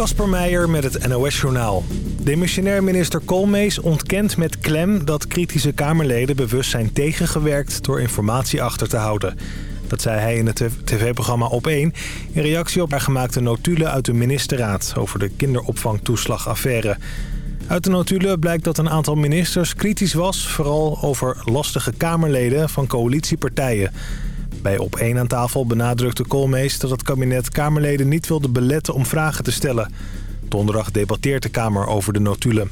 Kasper Meijer met het NOS-journaal. Demissionair minister Koolmees ontkent met klem dat kritische Kamerleden bewust zijn tegengewerkt door informatie achter te houden. Dat zei hij in het tv-programma Op1 in reactie op haar gemaakte notulen uit de ministerraad over de kinderopvangtoeslagaffaire. Uit de notulen blijkt dat een aantal ministers kritisch was, vooral over lastige Kamerleden van coalitiepartijen. Bij Op 1 aan tafel benadrukte Koolmees dat het kabinet Kamerleden niet wilde beletten om vragen te stellen. Donderdag debatteert de Kamer over de notulen.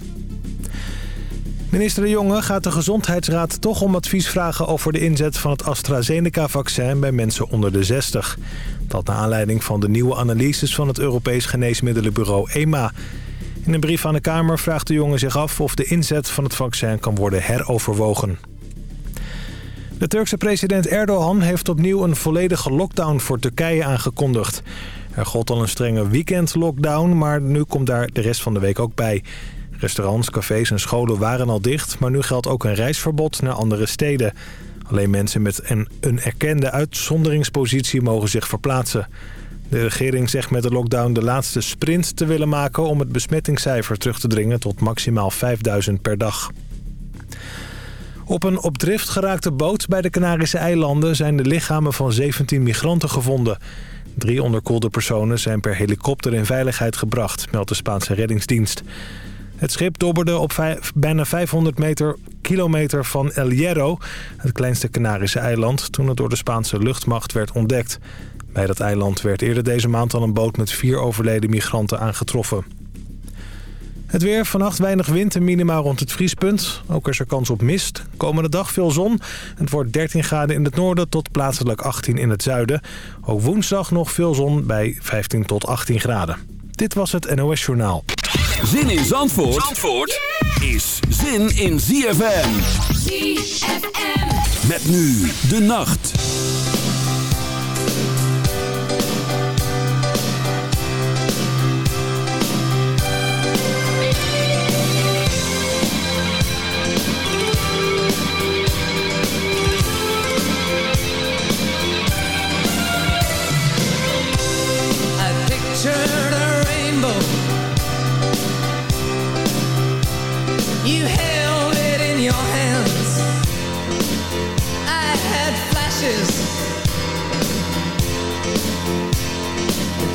Minister De Jonge gaat de Gezondheidsraad toch om advies vragen over de inzet van het AstraZeneca-vaccin bij mensen onder de 60. Dat naar aanleiding van de nieuwe analyses van het Europees Geneesmiddelenbureau EMA. In een brief aan de Kamer vraagt De Jonge zich af of de inzet van het vaccin kan worden heroverwogen. De Turkse president Erdogan heeft opnieuw een volledige lockdown voor Turkije aangekondigd. Er gold al een strenge weekend-lockdown, maar nu komt daar de rest van de week ook bij. Restaurants, cafés en scholen waren al dicht, maar nu geldt ook een reisverbod naar andere steden. Alleen mensen met een, een erkende uitzonderingspositie mogen zich verplaatsen. De regering zegt met de lockdown de laatste sprint te willen maken... om het besmettingscijfer terug te dringen tot maximaal 5000 per dag. Op een op drift geraakte boot bij de Canarische eilanden... zijn de lichamen van 17 migranten gevonden. Drie onderkoelde personen zijn per helikopter in veiligheid gebracht... meldt de Spaanse reddingsdienst. Het schip dobberde op bijna 500 meter, kilometer van El Hierro... het kleinste Canarische eiland... toen het door de Spaanse luchtmacht werd ontdekt. Bij dat eiland werd eerder deze maand al een boot met vier overleden migranten aangetroffen. Het weer, vannacht weinig wind en minima rond het vriespunt. Ook is er kans op mist. Komende dag veel zon. Het wordt 13 graden in het noorden tot plaatselijk 18 in het zuiden. Ook woensdag nog veel zon bij 15 tot 18 graden. Dit was het NOS Journaal. Zin in Zandvoort, Zandvoort is zin in ZFM. ZFM. Met nu de nacht.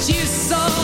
you saw.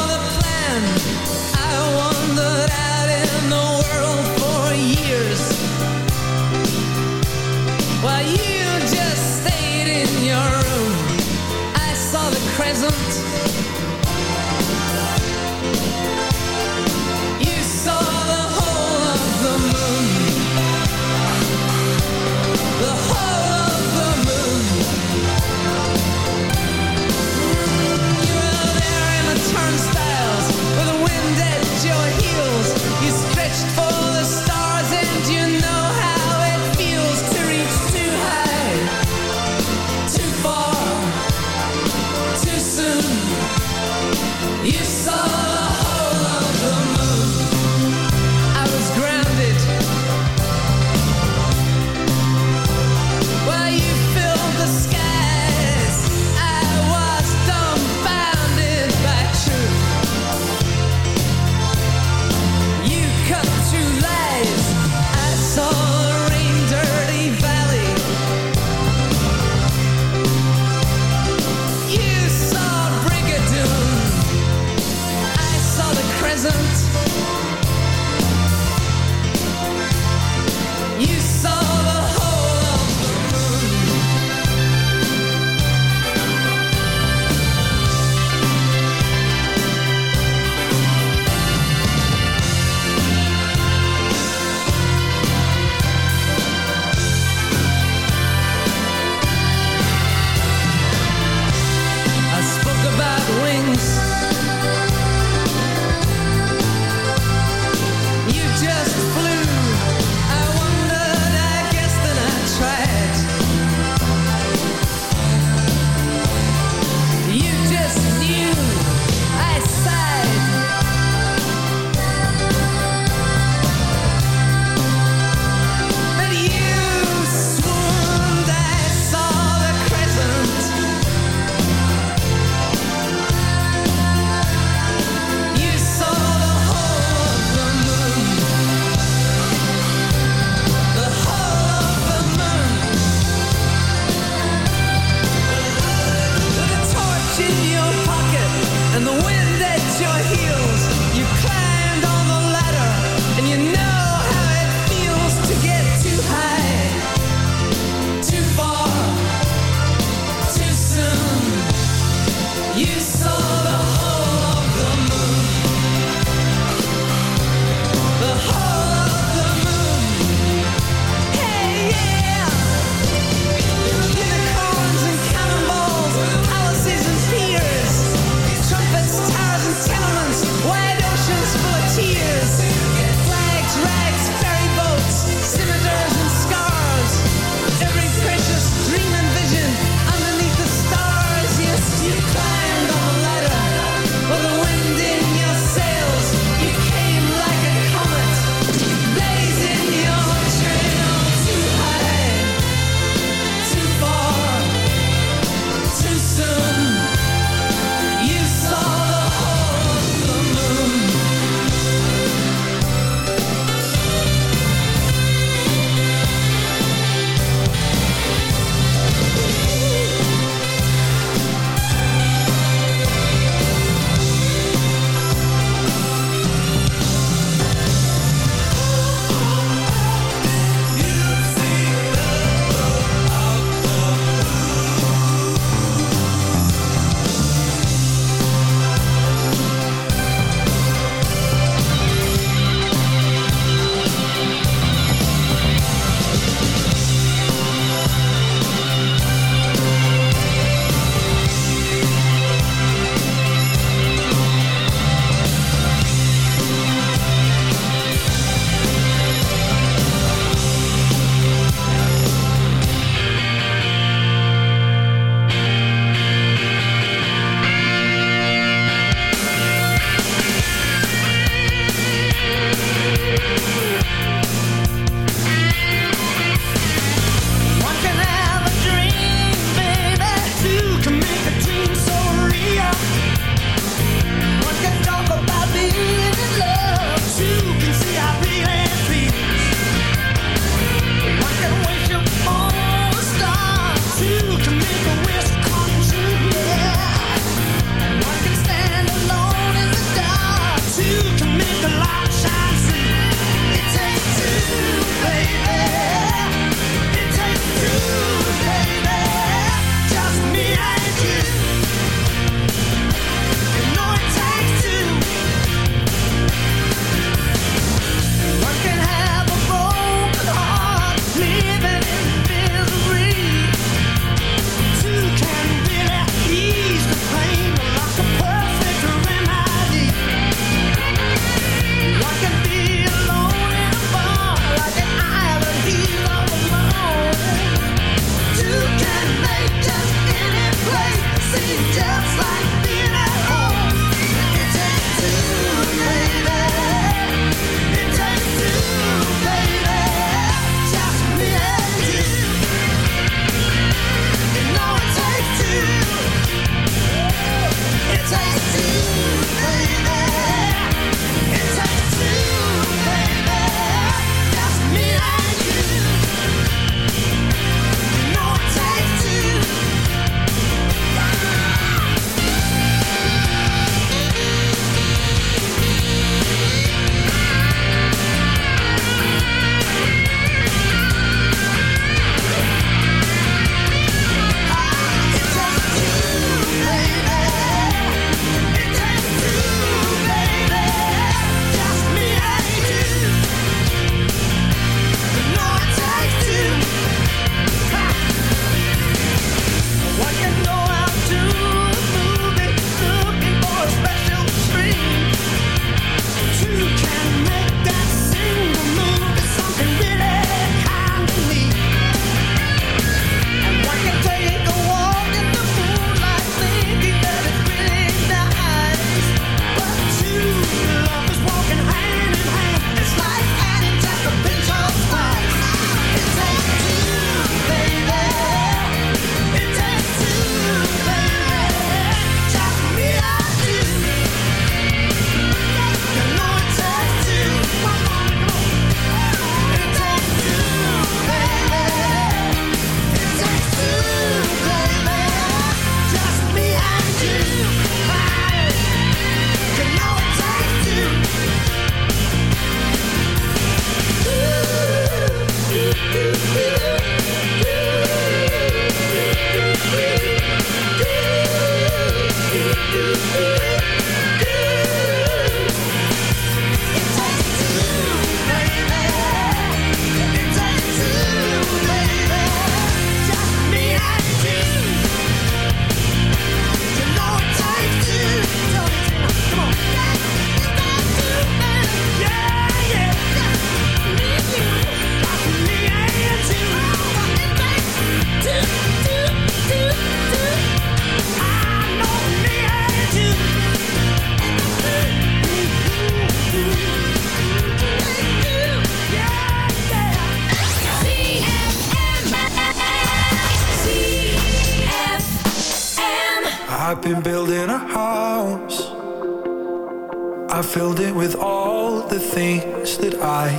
I filled it with all the things that I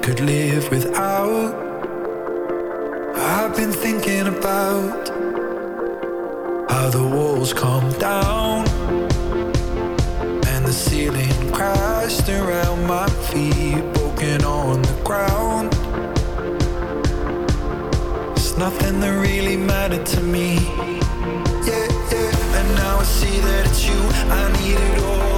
could live without. I've been thinking about how the walls come down and the ceiling crashed around my feet, broken on the ground. It's nothing that really mattered to me. Yeah, yeah. And now I see that it's you I needed all along.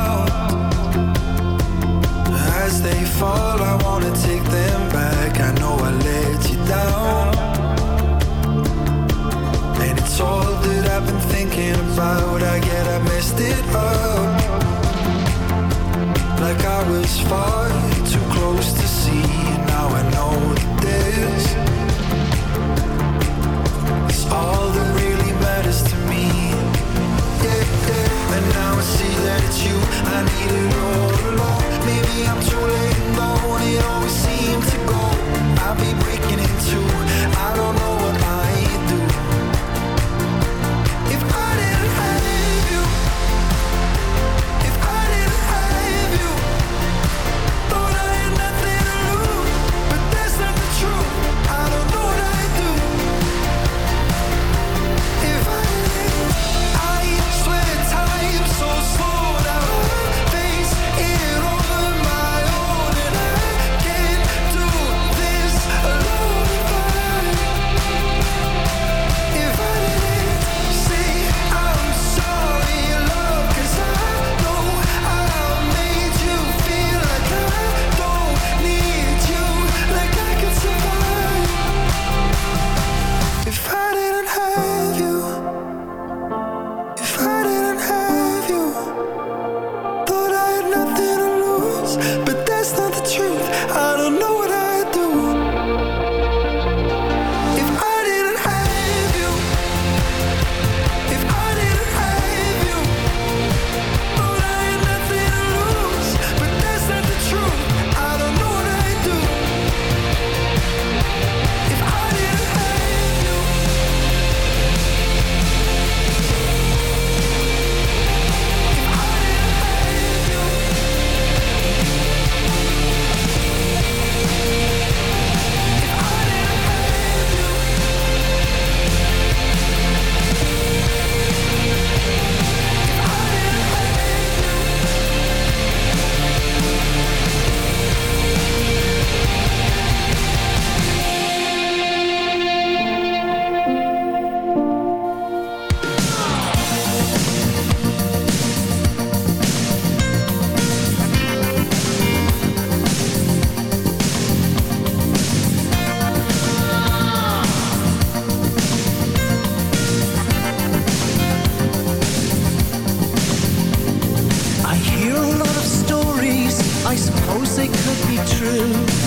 fall, I wanna take them back. I know I let you down. And it's all that I've been thinking about. I get I messed it up. Like I was far too close to see. Now I know that this is all that really matters to me. Yeah, yeah. And now I see that it's you I needed all along. Maybe I'm too late gone. It always seems to go. I'll be breaking in two. I don't know what I true.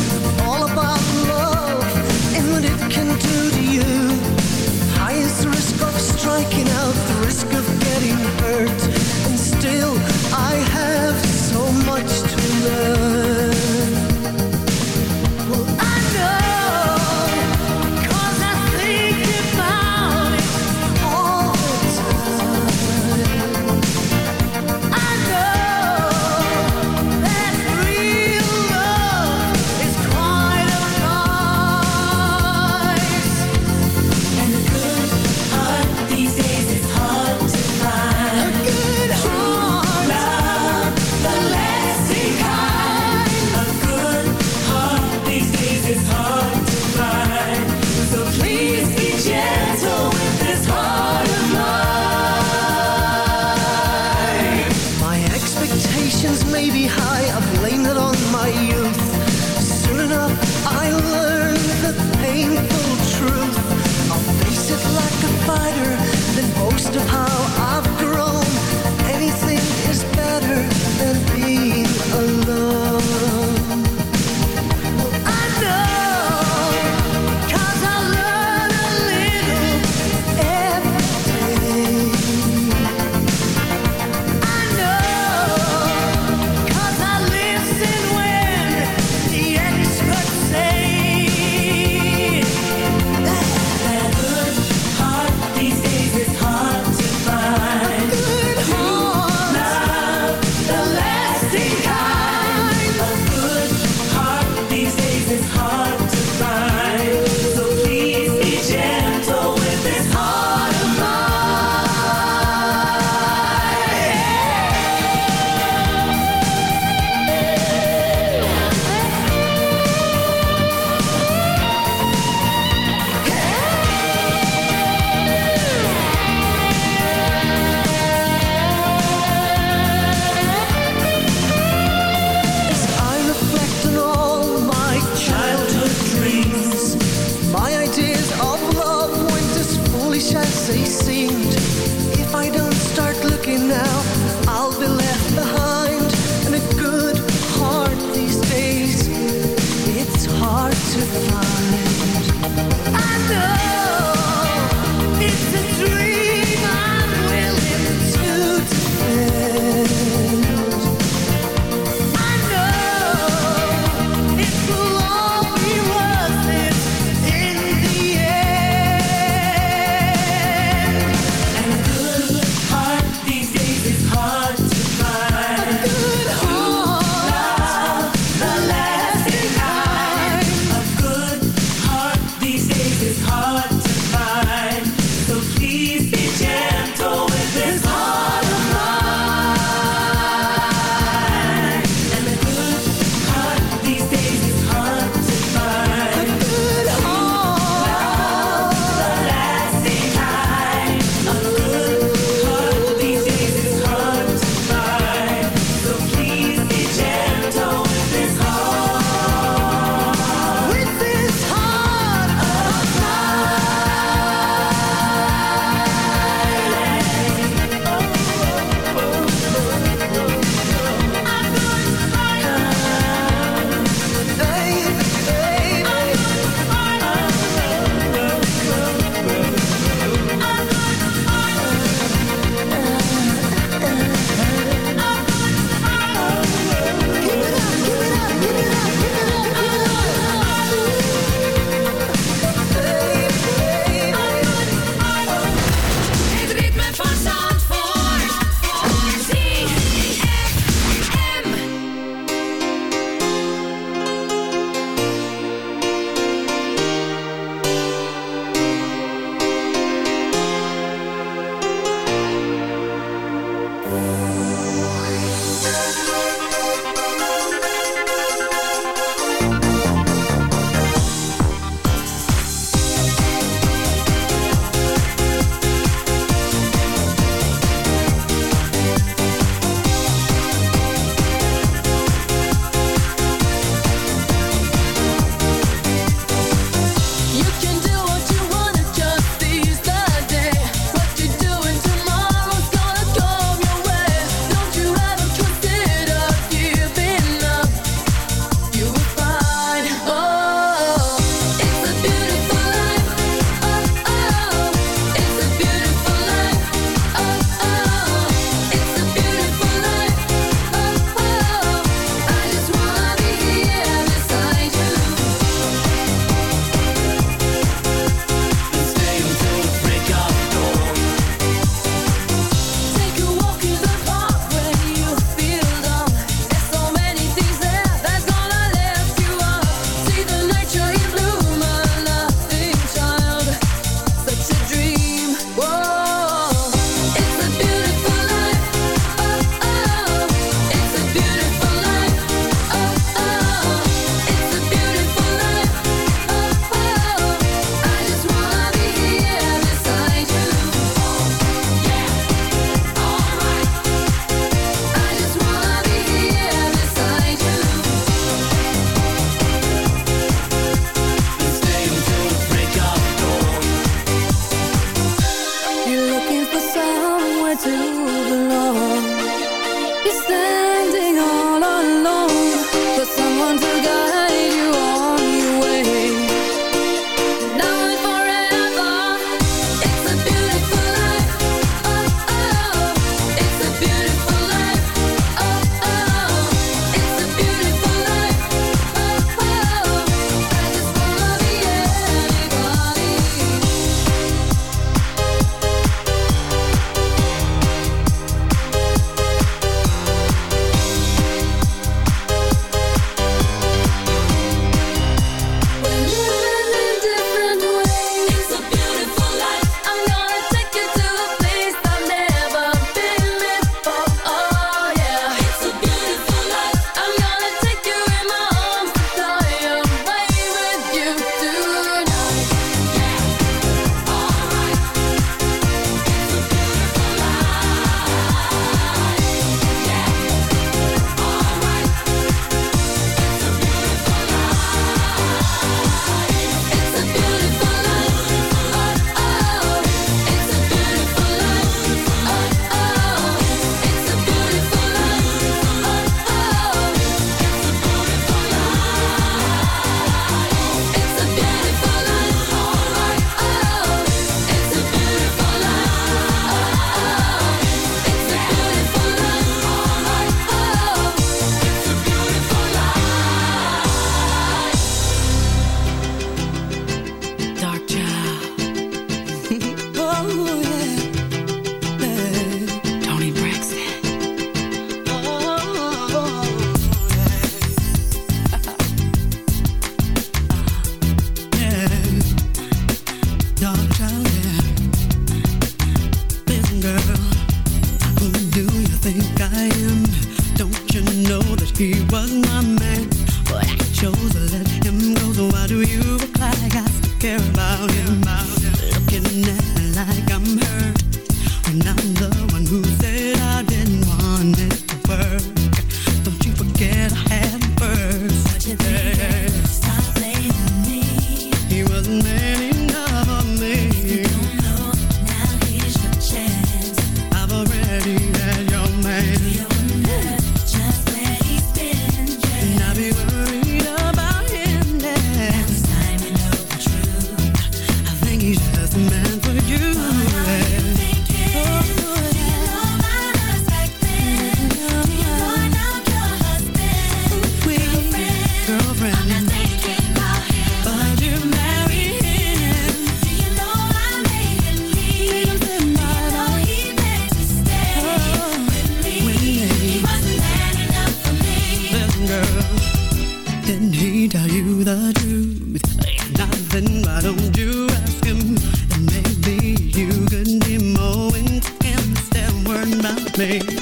sing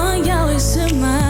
van jou is er maar.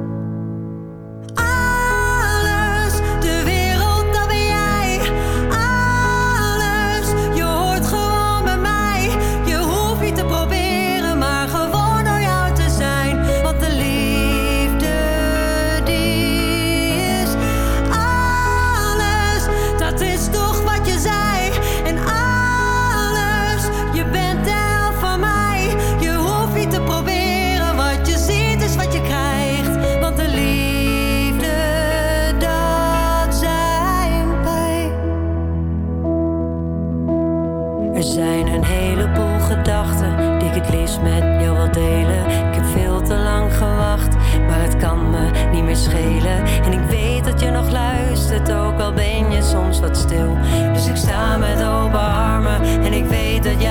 schelen. En ik weet dat je nog luistert, ook al ben je soms wat stil. Dus ik sta met open armen en ik weet dat jij